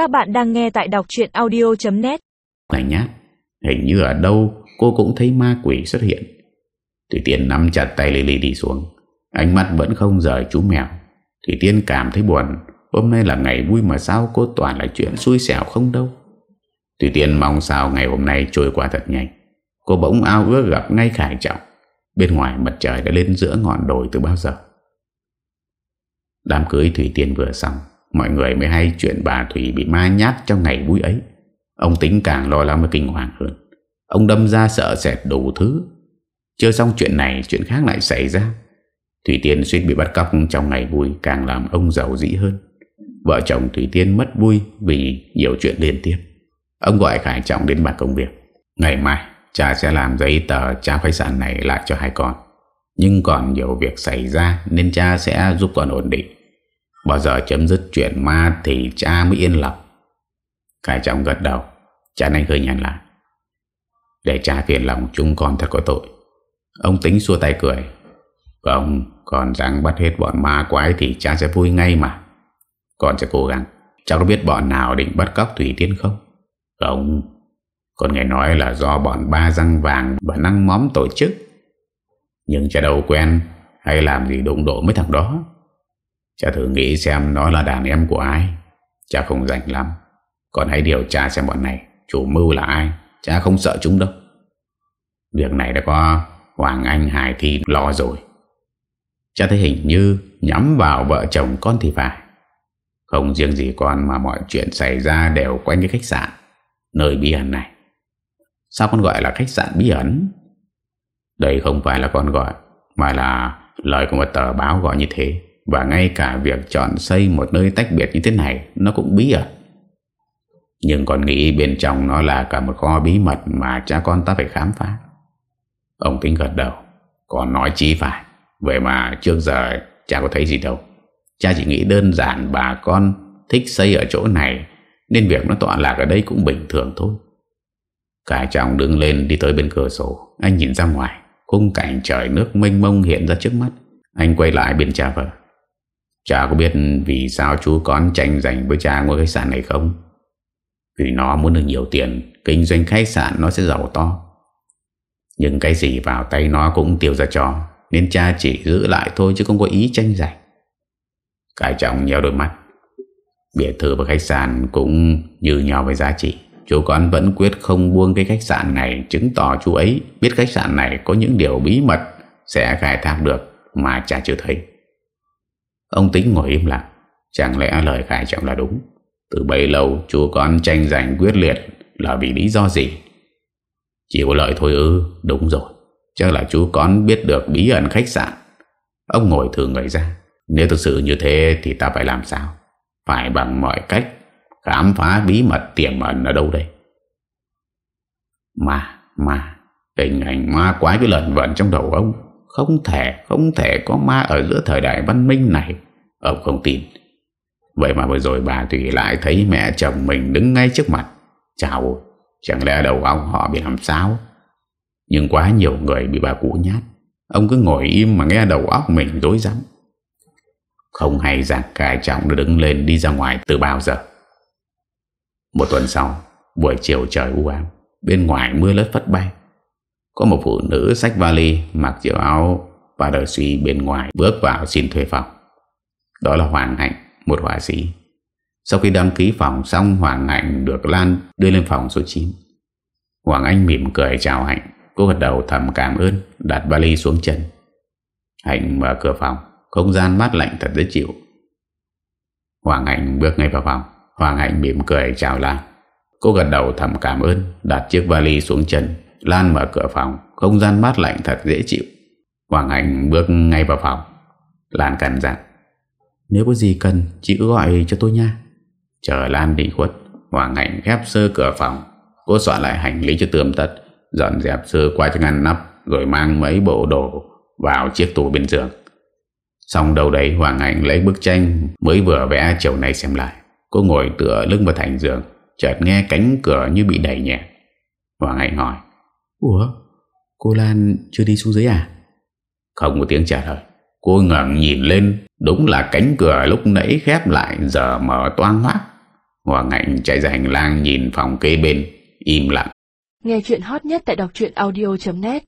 Các bạn đang nghe tại đọc chuyện audio.net Này nhá, Hình như ở đâu cô cũng thấy ma quỷ xuất hiện. Thủy Tiên nắm chặt tay Lily đi xuống. Ánh mắt vẫn không rời chú mèo. Thủy Tiên cảm thấy buồn. Hôm nay là ngày vui mà sao cô toàn là chuyện xui xẻo không đâu? Thủy Tiên mong sao ngày hôm nay trôi qua thật nhanh. Cô bỗng ao ước gặp ngay Khải Trọng. Bên ngoài mặt trời đã lên giữa ngọn đồi từ bao giờ? Đám cưới Thủy Tiên vừa xong. Mọi người mới hay chuyện bà Thủy bị ma nhát trong ngày vui ấy. Ông tính càng lo lắng và kinh hoàng hơn. Ông đâm ra sợ sệt đủ thứ. Chưa xong chuyện này, Chuyện khác lại xảy ra. Thủy Tiên suýt bị bắt cóc trong ngày vui, Càng làm ông giàu dĩ hơn. Vợ chồng Thủy Tiên mất vui Vì nhiều chuyện liên tiếp. Ông gọi Khải Trọng đến bàn công việc. Ngày mai, cha sẽ làm giấy tờ Cha khách sạn này lại cho hai con. Nhưng còn nhiều việc xảy ra Nên cha sẽ giúp con ổn định. Bao giờ chấm dứt chuyện ma Thì cha mới yên lòng. Cái chồng gật đầu, Cha anh hơi nhàn lại. Để cha phiền lòng chúng con thật có tội. Ông tính xua tay cười. Ông Còn rằng bắt hết bọn ma quái Thì cha sẽ vui ngay mà. Con sẽ cố gắng. Cháu có biết bọn nào định bắt cóc Thủy Tiên không? Không Con nghe nói là do bọn ba răng vàng Và năng móm tổ chức. Nhưng cha đâu quen Hay làm gì đụng độ mấy thằng đó? Cha thử nghĩ xem nó là đàn em của ai. Cha không rảnh lắm. Còn hãy điều tra xem bọn này Chủ mưu là ai. Cha không sợ chúng đâu. Việc này đã có Hoàng Anh, Hải Thi lo rồi. Cha thấy hình như Nhắm vào vợ chồng con thì phải. Không riêng gì con Mà mọi chuyện xảy ra đều quanh cái khách sạn, Nơi bí ẩn này. Sao con gọi là khách sạn bí ẩn? Đây không phải là con gọi, Mà là lời của một tờ báo gọi như thế và ngay cả việc chọn xây một nơi tách biệt như thế này, Nó cũng bí ẩn. Nhưng còn nghĩ bên trong nó là cả một kho bí mật Mà cha con ta phải khám phá. Ông tính gật đầu. Còn nói chí phải. Vậy mà trước giờ cha có thấy gì đâu. Cha chỉ nghĩ đơn giản bà con Thích xây ở chỗ này, Nên việc nó tọa lạc ở đây cũng bình thường thôi. Cả chồng đứng lên đi tới bên cửa sổ. Anh nhìn ra ngoài. Khung cảnh trời nước mênh mông hiện ra trước mắt. Anh quay lại bên cha vợ. Cha có biết vì sao chú con tranh giành với cha ngôi khách sạn này không? Vì nó muốn được nhiều tiền, kinh doanh khách sạn nó sẽ giàu to. Nhưng cái gì vào tay nó cũng tiêu ra cho, nên cha chỉ giữ lại thôi chứ không có ý tranh giành. Cái chồng nheo đôi mắt. Biệt thự và khách sạn cũng như nhau với giá trị. Chú con vẫn quyết không buông cái khách sạn này chứng tỏ chú ấy biết khách sạn này có những điều bí mật sẽ khai thác được mà cha chưa thấy. Ông tính ngồi im lặng. Chẳng lẽ lời khai Trọng là đúng? Từ bấy lâu, chú con tranh giành quyết liệt Là vì lý do gì? Chỉ có lợi thôi ư? Đúng rồi. Chắc là chú con biết được bí ẩn khách sạn. Ông ngồi thử người ra. Nếu thực sự như thế thì ta phải làm sao? Phải bằng mọi cách Khám phá bí mật tiềm ẩn ở đâu đây? Mà Mà, Hình ảnh ma quái cái lần vận trong đầu ông không thể, không thể có ma ở giữa thời đại văn minh này. Ông không tin. Vậy mà vừa rồi bà Thủy lại thấy mẹ chồng mình đứng ngay trước mặt. Chào Chẳng lẽ đầu óc họ bị làm sao? Nhưng quá nhiều người bị bà cụ nhát. Ông cứ ngồi im mà nghe đầu óc mình dối rắm. Không hay rằng cài trọng đã đứng lên đi ra ngoài từ bao giờ. Một tuần sau Buổi chiều trời u ám Bên ngoài mưa lớn phất bay có một phụ nữ xách vali, Mặc chiếc áo và đời suy bên ngoài Bước vào xin thuê phòng. Đó là Hoàng Hạnh, Một họa sĩ. Sau khi đăng ký phòng xong, Hoàng Hạnh được Lan đưa lên phòng số 9 Hoàng Anh mỉm cười chào Hạnh, Cô gật đầu thầm cảm ơn, Đặt vali xuống chân. Hạnh mở cửa phòng, Không gian mát lạnh thật dễ chịu. Hoàng Hạnh bước ngay vào phòng. Hoàng Hạnh mỉm cười chào Lan. Cô gật đầu thầm cảm ơn, Đặt chiếc vali xuống chân Lan mở cửa phòng. Không gian mát lạnh thật dễ chịu. Hoàng Anh bước ngay vào phòng. Lan cằn dặn Nếu có gì cần chị cứ gọi cho tôi nha. Chờ Lan đi khuất Hoàng Anh khép sơ cửa phòng. Cô soạn lại hành lý cho tươm tất Dọn dẹp sơ qua cho ngăn nắp Rồi mang mấy bộ đồ Vào chiếc tủ bên giường. Xong đầu đấy Hoàng Anh lấy bức tranh Mới vừa vẽ chiều nay xem lại. Cô ngồi tựa lưng vào thành giường Chợt nghe cánh cửa như bị đẩy nhẹ. Hoàng Anh hỏi Ủa? Cô Lan chưa đi xuống dưới à? Không có tiếng trả lời. Cô ngẩng nhìn lên Đúng là cánh cửa lúc nãy khép lại Giờ mở toang hoác. Hoàng Hạnh chạy ra hành lang nhìn phòng kế bên Im lặng. Nghe chuyện hot nhất tại đọc audio.net